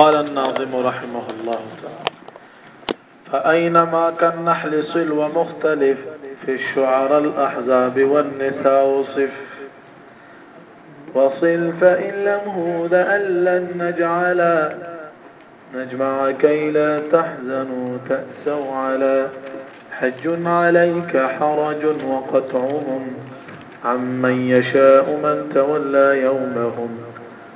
قال الناظم رحمه الله تعالى فأينما كالنحل صل ومختلف في الشعر الأحزاب والنساء صف وصل فإن لم هود لن نجعلا نجمع كي لا تحزنوا تأسوا على حج عليك حرج وقطعهم عمن يشاء من تولى يومهم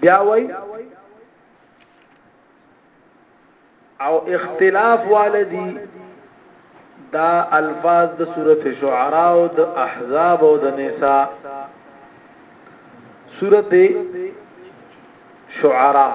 بیا وای او اختلاف والدی دا الفاظ د سوره شعراء او د احزاب او د نساء سوره شعراء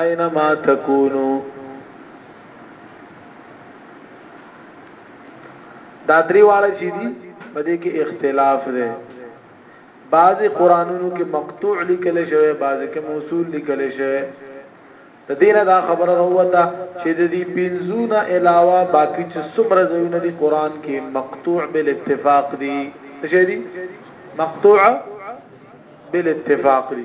اینما تکونو دا درې واړه چې دي په دې کې اختلاف دی بعضی قرانونو کې مقطوع لیکل شوی بعضی کې موصول لیکل شوی د دینه دا خبره وروته چې د دې پنځونه علاوه باقی چې څومره ځایونه دي قران کې مقطوع بل اتفاق دي څه دي مقطوع بل اتفاق دي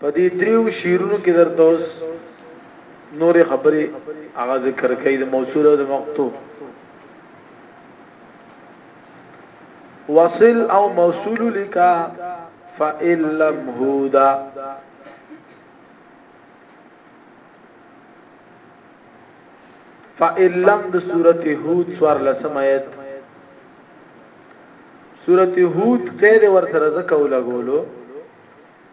په دې دريو شعرونو کې درته اوس نورې خبرې هغه ذکر کوي د موصول او د مقطوع وصل او موصول لکا فإن لم هودا فإن لم د سورته هود سوار لسمایت سورته هود ته د ورته رزق او لګولو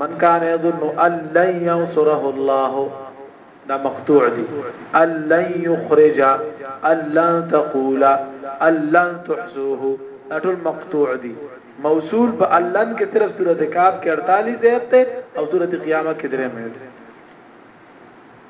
من کان یظن ان لن ینصره الله دا مقطوع دی ان لن یخرج ان لن تقول ان لن تحسوه دا ټول مقطوع دی موصول په اللن کې صرف سورته کاف کې 48 ایت ته او سورته قیامت کې درې مې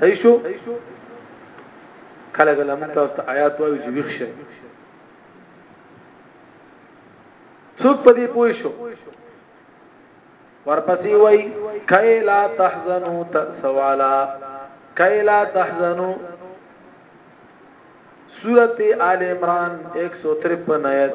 صحیح شو کله کله موږ تاسو ته آیات وایو چې ویښ شئ څوک په دې پوه شو ورپسې وای کای لا تحزنوا تسوالا کای لا تحزنوا سورت آل عمران 153 آیت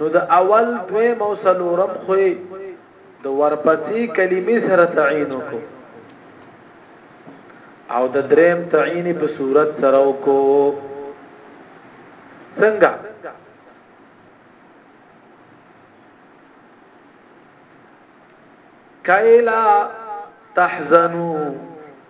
نو د اول دویم او سلورم خو د ورپسې کلمې سره تعین وکړو او د دریم تعین په صورت سره وکړو څنګه کایلا تحزنو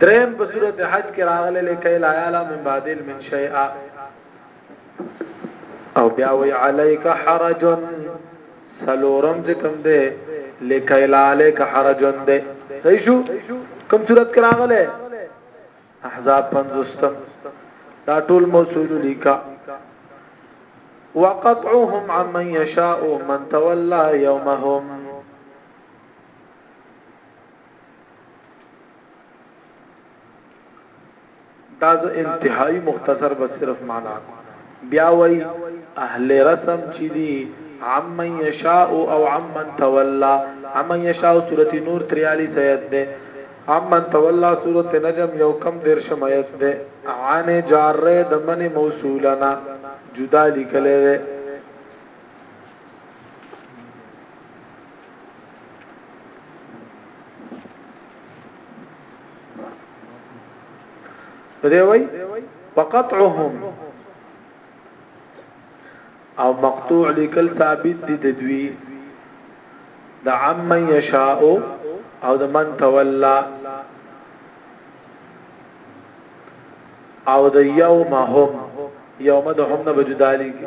دریم په سورته حج کې راغلي لکه لا یعلم من بعد من شیئا او بیا وی علیک حرج سلورم چې کوم دی لکه لا علیک حرج دی صحیح شو کوم صورت کې راغله احزاب 50 دا ټول موصول لیکا وقطعهم عمن يشاء من تولى يومهم دا زه انتهایی مختصر بس صرف معنا بیا وای اهل رسم چې دی عمن یشاء او عمن تولى عمن یشاء سورۃ نور 43 آیت ده عمن تولى سورۃ نجم یو کم درشم آیت ده عن جار د من موصولنا جدا لیکل ده دی وای فقطعهم او مقطوع لیکل ثابت دي د دوی د عم یشاء او د من تولى او د یوم هم یوم د هم نه بجدالی کی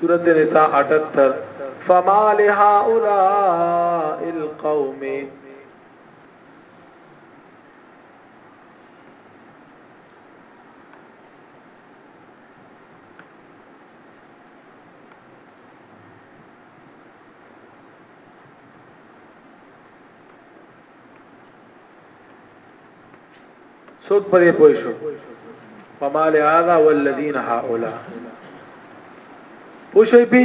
سورت نساء 78 فما لهؤلاء القوم څوک پرې پوه شو فما لهذا والذین هؤلاء پوه شوی پی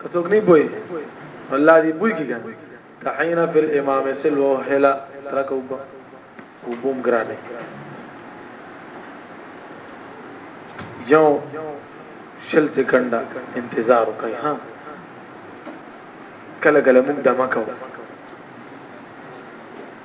که څوک نه پوه الله دې پوه کیږي تحینا فی الامام سلو هلا ترکو وبوم ګرانه یو شل سکنډه انتظار وکړئ ها کله کله موږ دمه کوو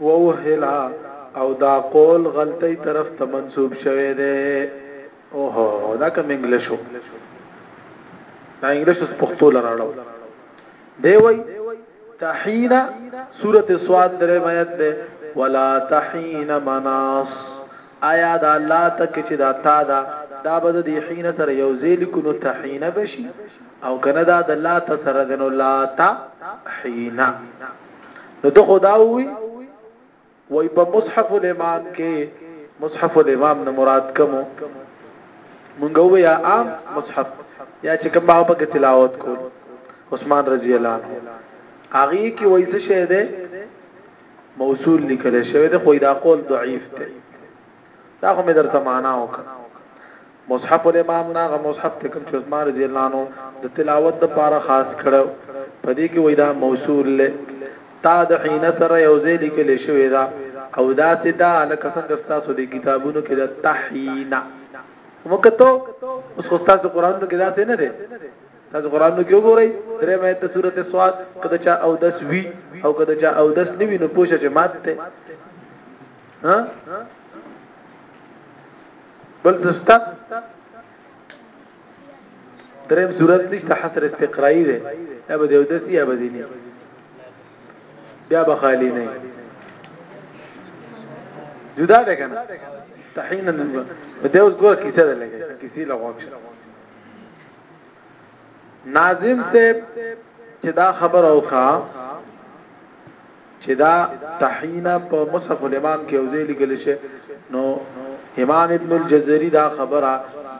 ووهله او دا قول غلطی طرف ته منسوب شوی دی اوه دا کوم انګلیشو دا انګلیشو پښتو لراړو دی وای تحینا سوره سواد درې میت ده ولا تحینا مناص آیا دا لا تک چې دا تا دا دا بد دی حین سره یو ذیل کو نو تحینا بشي او کنه دا د لا تسره د نو لا تا حینا نو ته خدا وی وای په مصحف الامام کې مصحف الامام نه مراد کوم مونږ ویا عام مصحف یا چې کوم هغه په تلاوت کول عثمان رضی الله عنه هغه کې وای څه شه ده موصول لیکل شوی ده خو دا قول ضعیف ده دا خو مې درته معنا وکړه مصحف الامام نه هغه مصحف ته کوم چې عثمان رضی الله عنه د تلاوت د پاره خاص کړو په دې کې وای دا موصول له تا د حين سره یو ځای لیکل شوی دا او دا سدا لکه څنګه تاسو د کتابونو کې د تحینا وکتو اوس خو تاسو قران کې دا څه نه دی تاسو قران کې وګورئ درې مې ته سورته سواد کده چا او دس وی او کده چا او دس نیوی نو پوښه چې ماته ها بل زستا دریم صورت نشته حصر استقرایی دی یا به دیو دسی یا به دینی بیا به خالی نه جدا ده کنه تحینا دیو ګور کیسه ده لګي کیسه لغوښ ناظم صاحب چې دا خبر اوکا چه دا تحین په مصحف الامام کې یوځای لیکل شوی نو امام ابن الجزري دا خبره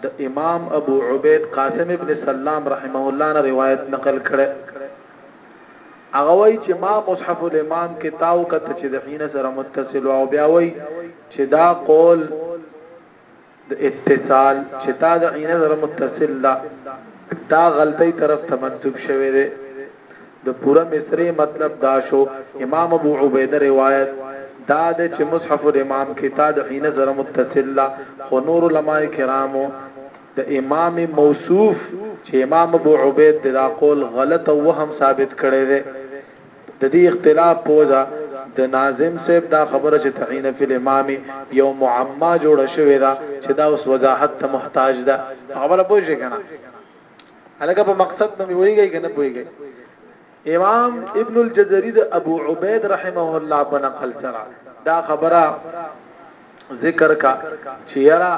د امام ابو عبید قاسم ابن سلام رحمه الله نه روایت نقل کړي هغه وای چې ما مصحف الامام کې تاو کته چې د حين سره متصل او بیا وای چې دا قول د اتصال چې تا د عینه سره متصل ده دا غلطی طرف ته منسوب شوی دی د پوره مصری مطلب دا شو امام ابو عبیده روایت دا د چې مصحف الامام کې تا د حين سره متصل لا خو نور علماء کرامو د امام موصوف چې امام ابو عبید دا قول غلط او وهم ثابت کړي دي د دې اختلاف په وجه د ناظم صاحب دا خبره چې تعین فی الامامی یو معما جوړه شوې ده چې دا اوس وضاحت ته محتاج ده خبره پوه شئ کنه الګه په مقصد باندې ویږي کنه پوهیږي امام ابن الجزري د ابو عبید رحمه الله بنقل سره دا خبره ذکر کا چې یرا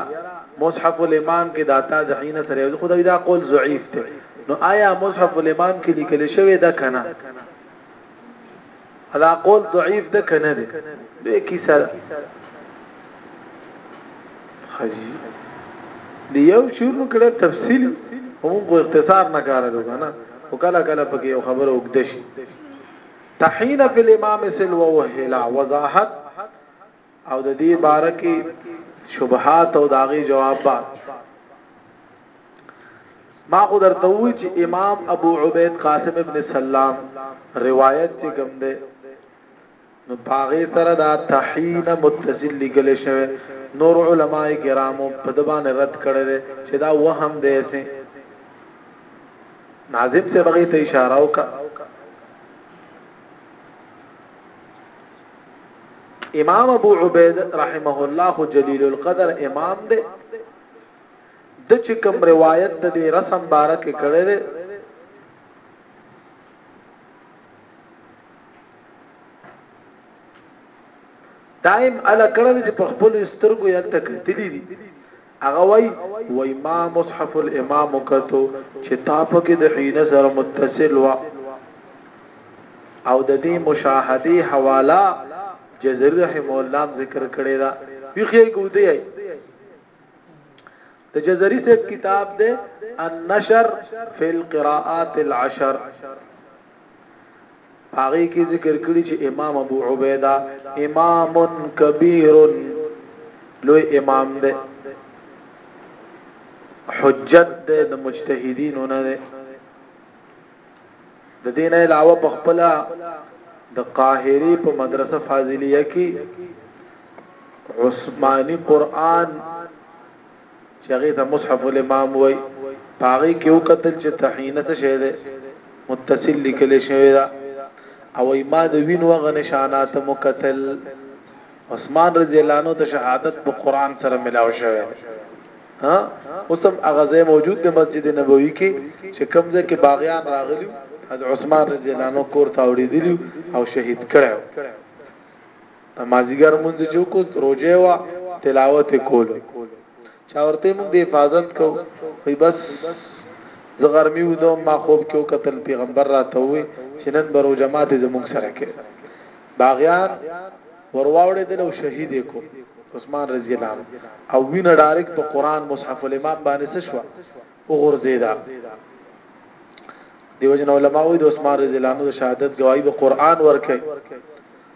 مصحف الامام کې دا تابعین سره یو خدای دا قول ضعیف دی نو آیا مصحف الامام کې لیکل شوی دا کنه دا قول ضعیف ده کنه ده به کیسه حاجی دی یو شروع کړه تفصیل هم کو اختصار نه کار دی کنه او کله کله پکې یو خبره وکدشي تحین فی الامام سلو وهلا وضاحت او د دې باره کې شبهات او د هغې جوابات ما خو درته وویل چې امام ابو عبید قاسم ابن سلام روایت چې کوم دی نو پاغه سره دا تحین متصل لګل شوی نور علما کرامو په د باندې رد کړی دی چې دا وهم دی سه ناظم سے بغی ته اشاره وکړه امام ابو عبید رحمه الله خو جلیل القدر امام دی د چې کوم روایت د دې رسم بارک کړي دی دایم الا کړه چې په خپل سترګو یې تکتلی دي هغه وایی وای ما مصحف الامام وکتو چې تا پکې د حینه سره متصل وا او د دې مشاهده حواله جزر رحم الله ذکر کړی دا بخیر ګوتی ای د جزری صاحب کتاب ده النشر فی القراءات العشر په هغې کې ذکر کړي چې امام ابو عبیده امام کبیر لوی امام دی حجت دی د مجتهدینو نه دی د دین علاوه په خپل د قاهری په مدرسه فاضلیه کې عثماني قران چې هغې ته مصحف الامام وايي په هغې کې وکتل چې طحینه څه شی دی متصل لیکل شوی ده او وايي ما د وینو هغه نشانات مو کتل عثمان رضی الله عنه ته شهادت په قران سره ملاو شوه ها اوسم هغه ځای موجود د مسجد نبوي کې چې کمزه کې باغیان راغلی حضرت عثمان رضی الله عنه کور ته اوریدلی او شهید کړو مازیګر مونږ چې وکړو روزه وا تلاوت کول چا ورته مونږ د حفاظت کو وي بس زغرمی و دوم ما خوب کې وکتل پیغمبر راته وي چې نن برو جماعت زموږ سره کې باغیان ورواوړې دل او شهید کو عثمان رضی الله عنه او وینه ډایرک په قران مصحف الامام باندې څه شو وګرځیدا دیو جن علماء وي د عثمان رضی الله عنه شهادت گواہی به قران ورکه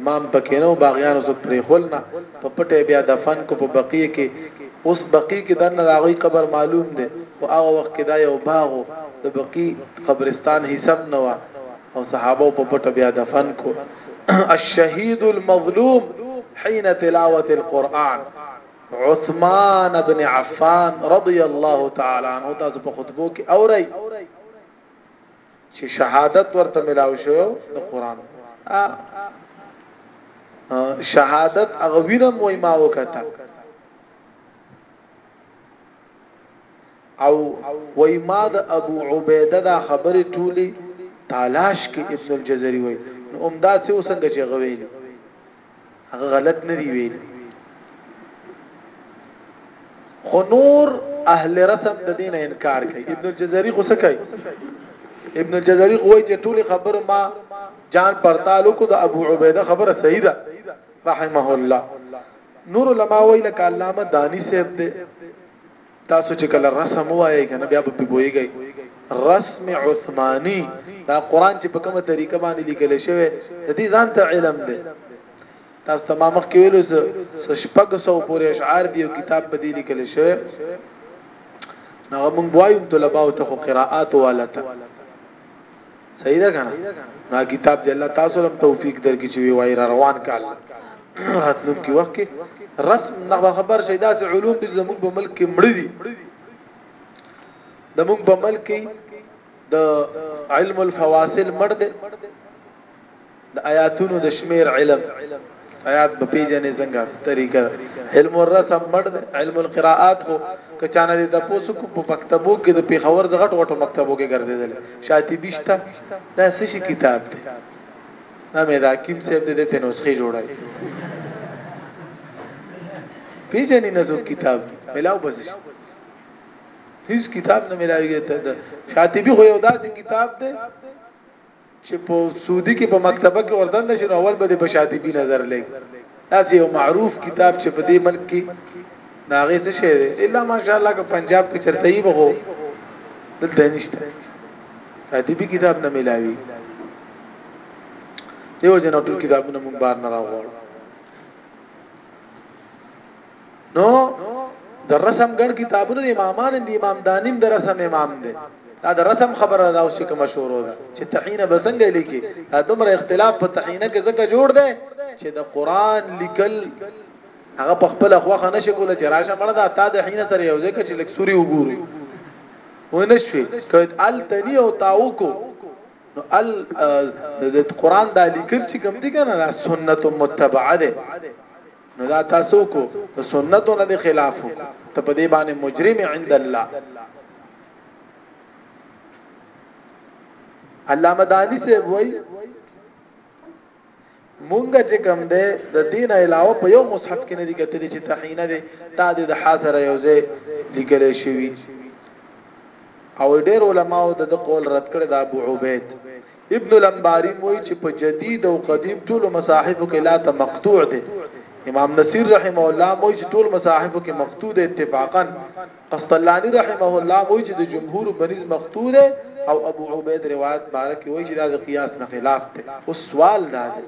امام پکې نه و باغيانو څوک پرېښول نه په پټه يې بيا دفن کړو په بقيع کې اوس بقيع کې دننه د هغوی قبر معلوم دی په هغه وخت کې دا يو باغ و د بقيع قبرستان حصه هم نه وه او صحابه په پټه بيا دفن کو الشهيد المظلوم حين تلاوه القرآن عثمان بن عفان رضی الله تعالی عنہ تاسو په خطبو کې اوري چې شهادت ورته ملاو شو نو قران شهادت هغه وینم وای ما وکته او وای ما د ابو عبیده دا خبره ټولی تلاش کې ابن الجزري وای نو امدا سه وسنګ چې غویلی هغه غلط نه دی ویل خو نور اهل رسم د دین انکار کوي ابن الجزري خو څه کوي ابن الجزري خو وایي چې ټول خبره ما جان پرتالو کو د ابو عبیده خبره صحیح ده رحمه الله نور علما وایي لکه علامه دانی صاحب دی تاسو چې کله رسم وایي کنه بیا به پوهیږئ رسم عثماني دا قران چې په کومه طریقه باندې لیکل شوی د دې ځان ته علم دی تاسو ته ما مخکې ویلو چې شپږ سو پورې اشعار دی او کتاب په دې لیکل شوی نو موږ وایو طلباو ته قراءات والته صحیح ده کنه نا کتاب دی الله تاسو لم توفیق درکې چې وای را روان کال راتلون کې وخت کې رسم نه خبر شي دا سه علوم د زموږ په ملک کې مړ دي د موږ په ملک کې د علم الفواصل مړ دي د آیاتونو د شمیر علم آیات په پیجنې څنګه طریقه علم الرسم مړ علم القراءات خو کچانه د تاسو کو په مکتبو کې د پیښور زغټ وټو مکتبو کې ګرځیدل شاطبی شته دا څه شي کتاب دی نا مې دا کیم صاحب دې ته نسخه جوړای پیجنې نه څوک کتاب ملاو بس هیڅ کتاب نه ملاویږي ته شاطبی خو یو داسې کتاب دی چې په سعودي کې په مکتبه کې وردن نشي نو اول به د بشاطبي نظر لګ تاسو یو معروف کتاب چې په دې ملک کې ناغه څه شه دی الا ماشاء الله که پنجاب کې چرته یې بغو دلته نشته شاطبي کتاب نه ملاوي دیو جن ټول کتابونه مونږ بار نه راغور نو د رسم ګڼ کتابونه د امامانو د امام دانیم د رسم امام دی دا د رسم خبره ده او چې کوم شروع ده چې تعینه بسنګ لیکي دا دومره اختلاف په تعینه کې ځکه جوړ دی چې د قران لیکل هغه په خپل خوخه نشي کوله چې راشه مړه دا تا د حینه سره یو ځکه چې لک سوري وګوري ونشي کله ال تنی او تاوکو نو ال د قران د لیکل چې کوم دي کنه سنت متبعه ده نو دا تاسو کو د سنتو نه خلاف ته په دې باندې مجرم عند الله علامه دانی سے وای مونږ چې کوم ده د دین علاوه په یو مصحف کې نه دي کتلې چې تحینه ده تا د حاضر یو ځای لیکل شوی او ډېر علماو د قول رد کړ د ابو عبید ابن الانباري موي چې په جديد او قديم ټولو مصاحفو کې لا ته مقطوع دی امام نصير رحمه الله موي چې ټول مصاحفو کې مقطوع دی اتفاقا قسطلاني رحمه الله موي چې د جمهور بنز مقطوع دی او ابو عبيد روایت بارک وایي چې دا د قياس نه خلاف دی او سوال دا دی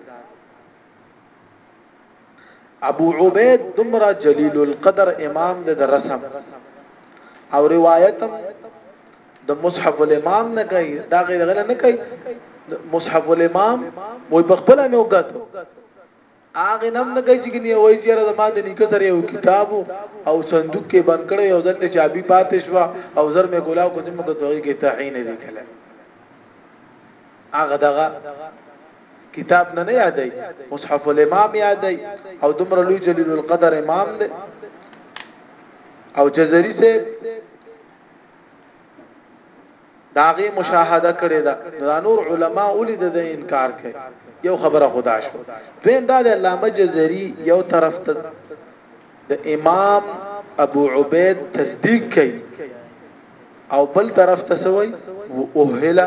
ابو عبید دمرا جلیل القدر امام د رسم او روایتم د مصحف الامام نه کوي دا غیر غل نه کوي مصحف الامام وای په خپل مې وګت اغه نم نه کوي چې کني وای چې را ما د نیکه سره یو کتاب او صندوق کې بند کړو یو ځل ته چابي پاتې شو او زر مې ګلاو کو چې موږ دوی کې تعین دي کله اغه دغه کتاب نه نه یادای مصحف الامام یادای او دومره لوی جلیل القدر امام دی او جزری سے داغه مشاهده کړی دا دا نور علما اولی د انکار کوي یو خبره خدا شو دویم دا د علامه جزری یو طرف ته د امام ابو عبید تصدیق کوي او بل طرف ته سوی او اوهلا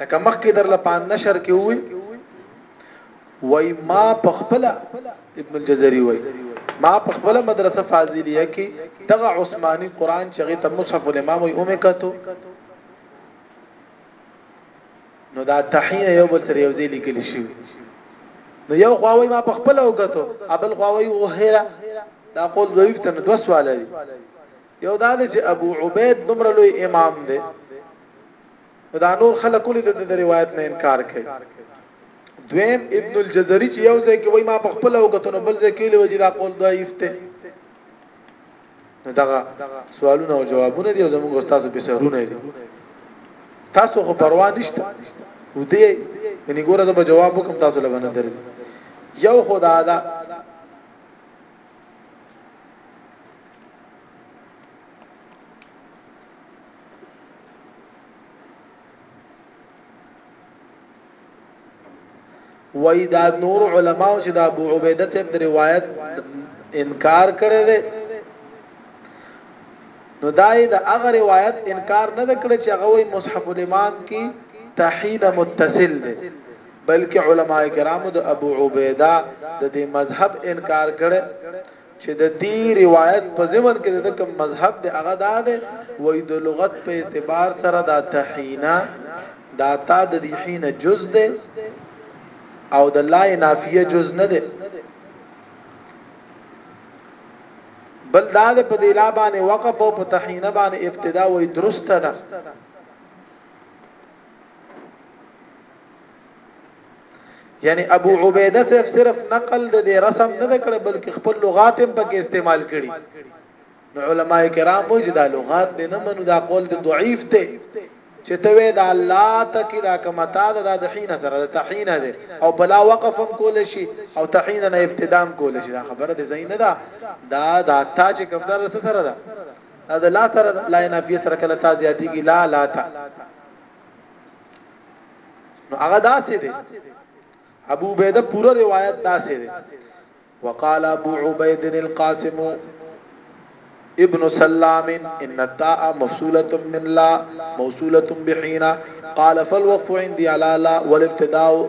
لکه مخکې در لپاره نشر کې وي وای ما په خپل ابن الجزري وای ما په خپل مدرسه فاضلیه کې دغه عثماني قران چې غي ته مصحف الامام وي اومه کتو نو دا تحین یو بل سره یو ځای لیکل شي نو یو خواوی ما په خپل وګتو ابل خواوی وهره دا قول ضعیف ته دوه سوال لري یو دا دی چې ابو عبید دومره لوی امام دی دا نور خلک ولې د دې روایت نه انکار کوي دویم ابن الجزري چې یو ځای کې وای ما په خپل وګتنو بل ځای کې لوي دا قول ضعیف دی دغه سوالونه او جوابونه دي زموږ استاد به سرونه دي تاسو خو پروا نشته ودی یعنی ګوره زه به جواب وکم تاسو لبنه درځي یو خدا دا وای دا نور علما چې دا ابو عبیده ته روایت انکار کړی دی نو دای د هغه روایت انکار نه کړ چې هغه مصحف الامام کې تحید متصل دی بلکه علماء کرامو د ابو عبیده د دې مذهب انکار کړي چې د دې روایت په ضمن کې د کوم مذهب د هغه دا ده وې د لغت په اعتبار سره دا تحینا دا تا د دې حین جز ده او د لا نافیه جز نه ده بل دا د په دیلا باندې وقف او په تحینه باندې ابتدا وې درسته ده یعنی ابو عبیده صاحب صرف نقل د دې رسم نه کړ بلکې خپل لغات هم پکې استعمال کړي نو علما کرام وایي چې دا لغات دې نه منو دا قول دې ضعیف دی چې ته وې دا الله تکي دا کما تا دا د حين سره د تحين ده او بلا وقف کول شي او تحين نه ابتدام کول شي دا خبره د زین ده دا دا تا چې کوم در سره ده دا لا سره لا نافیه سره کله تا زیاتیږي لا لا تا نو هغه داسې ده ابو بيده پوره روایت داسې ده وقال ابو عبيد القاسم ابن سلام ان التاء موصوله من لا موصوله بحين قال فالوقف عندي على لا والابتداء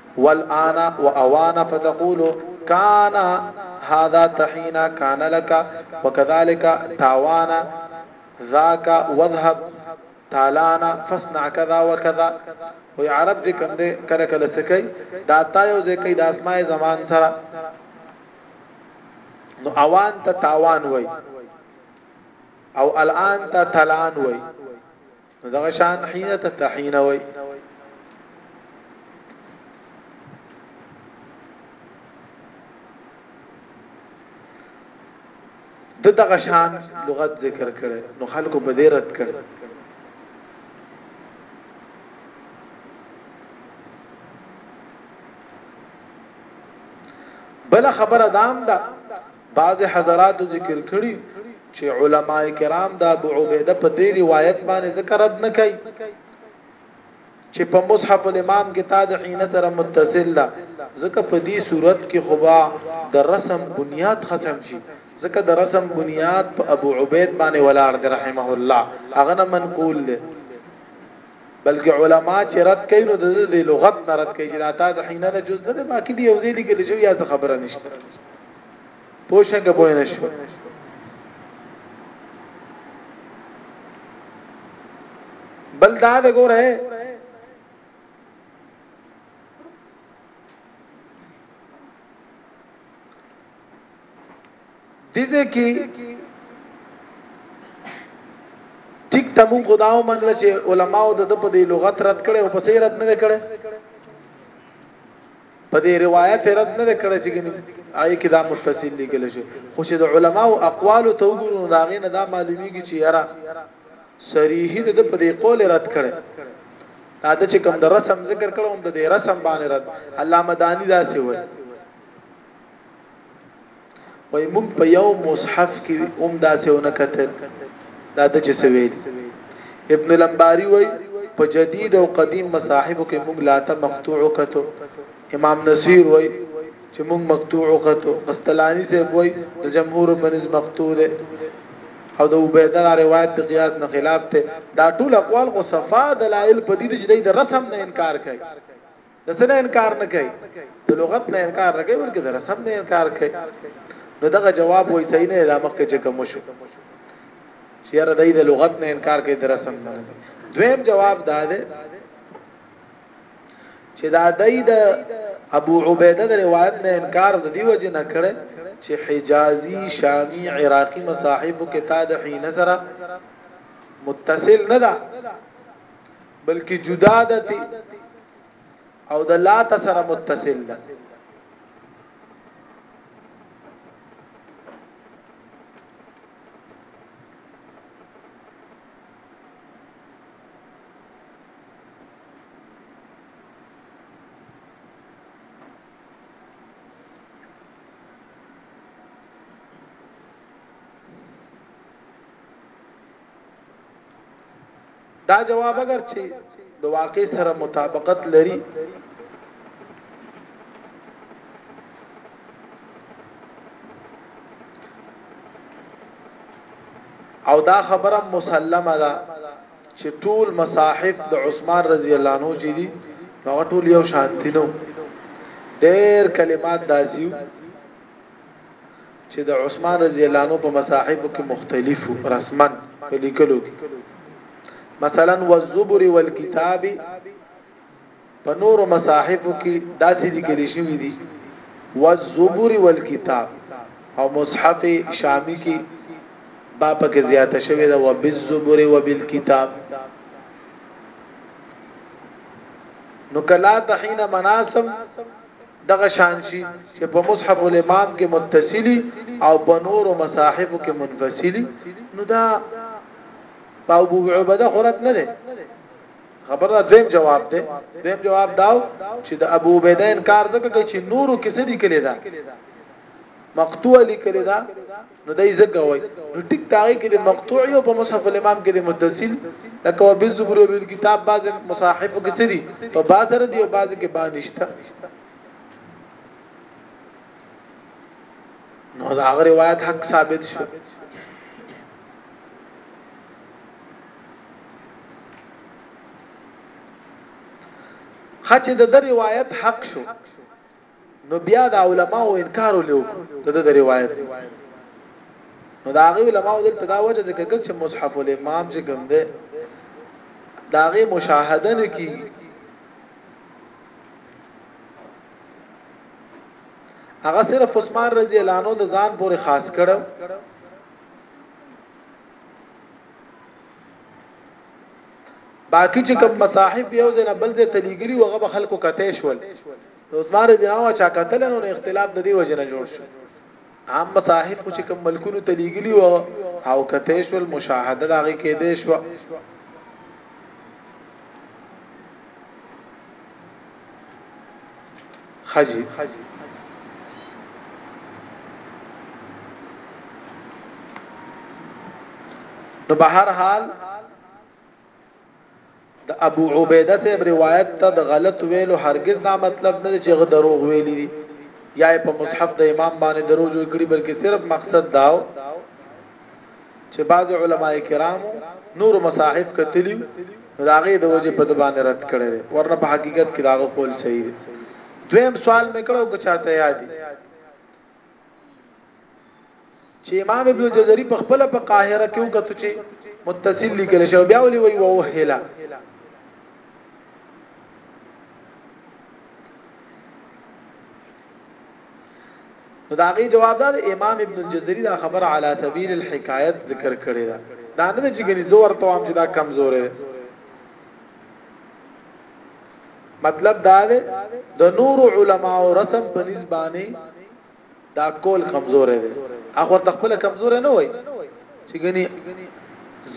والآن وأوان فتقول کان هذا تحین کان لک وکذلک تاوان ذاک واذهب تالان فاصنع کذا وکذا وی عرب چې کوم دی کله کله سکی دا تا یو ځای کوي د اسماء زمان سره نو اوان ته تاوان وای او الان ته تلان وای نو دغه شان حين ته تحين وای د دغه شان لغت ذکر کړي نو خلکو په دې رد کړي بل خبره دام ده دا بعضې حضراتو ذکر کړي چي علماء کرام د ابو عبيده په دې روايت باندې ځکه رد نه کوي چې په مصحف الامام کې تا د عین سره متصل ده ځکه په دې صورت کې خدا د رسم بنیاد ختم شي ځکه د رسم بنیاد په ابو عبید باندې ولاړ دی رحمه الله هغه نه منقول دی بلکې علما چې رد کوي نو د لغت نه رد کوي چې دا تا د حینه نه جز نه ده باقي دی یو ځای لیکل شوی یا خبره نشته پوښه که پوه نه شو بل دا د ګوره دې کې ټیک ته مونږ خداو منل چې علماو د په دې لغت رد کړي او په سیرت نه کړي په دې روايت يې رد نه دی کړی چې ګني هغه کې دا متصل لیکل شي خو چې د علماو اقوال ته وګورو نو دا غي نه دا معلومیږي چې یاره صریح د په دې قول رد کړي دا د چې کوم د رسم ذکر کړو هم د دې رسم باندې رد علامه دانی دا سی وایي وای موږ په یو مصحف کې هم داسې ونه کتل دا د چې سویل ابن لمباری وای په جدید او قدیم مصاحب کې موږ لاته مقطوع کتو امام نصیر وای چې موږ مقطوع کتو استلانی سے وای د جمهور بنز مقطوع ده او د عبیده روایت د قیاس نه خلاف ته دا ټول اقوال او صفا دلایل په دې چې د رسم نه انکار کوي د څه نه انکار نه کوي د لغت نه انکار نه کوي بلکې د رسم نه انکار کوي نو دغه جواب وایي صحیح نه دا مخکې چې کوم شو چې یاره دای د لغت نه انکار کوي د رسم نه دویم جواب دا دی چې دا دای د ابو عبیده د روایت نه انکار د دی وجه نه کړي چې حجازي شامي عراقي مصاحب کې تا د حين سره متصل نه ده بلکې جدا ده تی او د لات سره متصل ده دا جواب اګر چی د واقع سره مطابقت لري او دا خبره مسلمه ده چې ټول مصاحف د عثمان رضی الله عنه چې دي هغه ټول یو شانتی نو ډېر کلمات داسیو چې د عثمان رضی الله عنه په مصاحب کې مختلفو رسمن په لیکلو کې مثلا والزبر والكتاب په نورو مصاحفو کې داسې لیکل شوی دي والزبر والكتاب او مصحف شامی کې با پکې زیاته شوی دا وبالزبر وبالكتاب نو کلا تحین مناسم دغه شان شي چې په مصحف الامام کې متصلي او په نورو مصاحفو کې منفصلي نو دا په ابو عبده خورت نه خبره دیم جواب دی دیم جواب داو چې د ابو عبیده انکار دغه کوي چې نورو کیسه لیکلې ده مقطوع لیکلې ده نو دای زکه وای نو ټیک داغه کې د مقطوع او په مصحف الامام کې د متصل لکه وبز زبر او کتاب باز مصاحف کې سری په بازار دی او باز کې بانشتا نو دا هغه روایت حق ثابت شو خچې د روایت حق شو نو بيا د علماو انکار ولې وکړو د ده د روایت نو د هغې علماو دلته دا وجه ذکر کړ چې مصحف الامام چې کوم دی د هغې مشاهده نه کېږي هغه صرف عثمان رضی الله عنه د ځان پورې خاص کړو باقی چې کوم مصاحب یو ځای نه بل ځای ته لګري وغه به خلکو کته شول نو زما رجنا وا چا کتل نو اختلاف د دې وجه نه جوړ شو عام مصاحف خو چې کوم ملکونو ته لیګلی و او کته شول مشاهده دا غي کې دې شو خجی نو بهر حال د ابو عبیده صاحب روایت ته د غلط ویلو هرګز دا مطلب نه دی چې هغه دروغ ویلي دي یا یې په مصحف د امام باندې دروغ جوړ کړي بلکې صرف مقصد دا و چې بعض علما کرامو نور مصاحف کتلی دا غي د وجه په د باندې رد کړي ورنه په حقیقت کې دا غو قول صحیح دی دویم سوال مې کړو که چاته یادي چې امام ابن جزري په خپل په قاهره کې وکړ چې متصل لیکل شو بیا ولي وی ووهلا نو دا غي جواب ده امام ابن الجزري دا خبر على سبيل الحکایت ذکر کړی دا دا نه چې ګني زور توام چې دا کمزور دی مطلب دا دی د نورو علماو رسم په نس باندې دا کول کمزورې دی هغه ورته خپل کمزورې نه وای چې ګني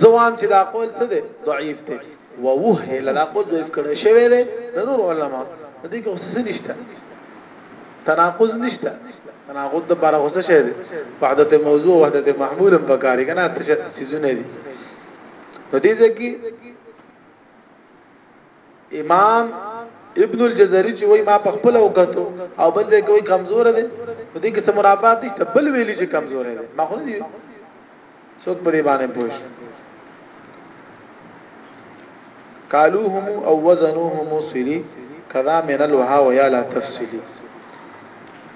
زوام چې دا قول څه دی ضعیف دی ووهل دا قول ضعیف کړي شوی دی د نور علما د دې کې څه نشته تناقض نشته تناقض د بار غوسه شه دی وحدت موضوع وحدت محمول په کاری کنه ته سيزونه دي نو دې ځکه امام ابن الجزري چې وای ما په خپل وکړو او بل ځای کوي کمزور دي په دې کې څه مرافعات نشته بل ویلي چې کمزور دي ما خو دي څوک په دې باندې پوښ قالوهم او وزنوهم صلي كذا من الوها ويا لا تفصلي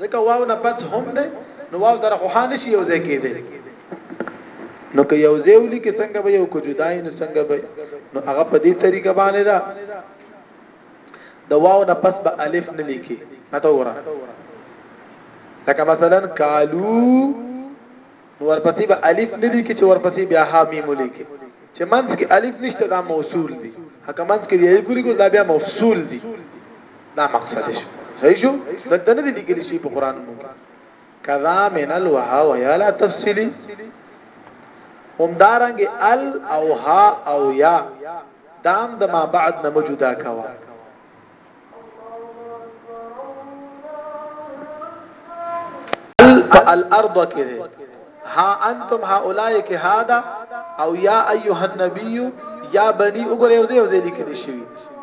ځکه واو نه پس هم ده نو واو سره خو حال شي یو ځای کېده نو که یو ځای ولي کې څنګه به یو کو جدای نو څنګه به نو هغه په دې طریقه باندې ده د واو نه پس به الف نه لیکي اته وره لکه مثلا کالو نو ورپسې به الف نه لیکي چې ورپسې بیا ها میم ولیکي چې منځ کې الف نشته دا موصول دي هغه منځ کې الف ولیکو دا بیا مفصول دي دا مقصد شو صحیح شو دلته نه دي لیکل شي په قران مو کذا من الوها ويا لا تفصيلي همدارنګ ال او ها او یا دام د ما بعد نه موجوده کوا الارض کې دی ها انتم هؤلاء کې هادا او یا ایها النبی یا بنی وګوره یو ځای یو ځای لیکل شوی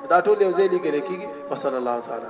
دا ټول یو ځای لیکل کیږي وصلی الله تعالی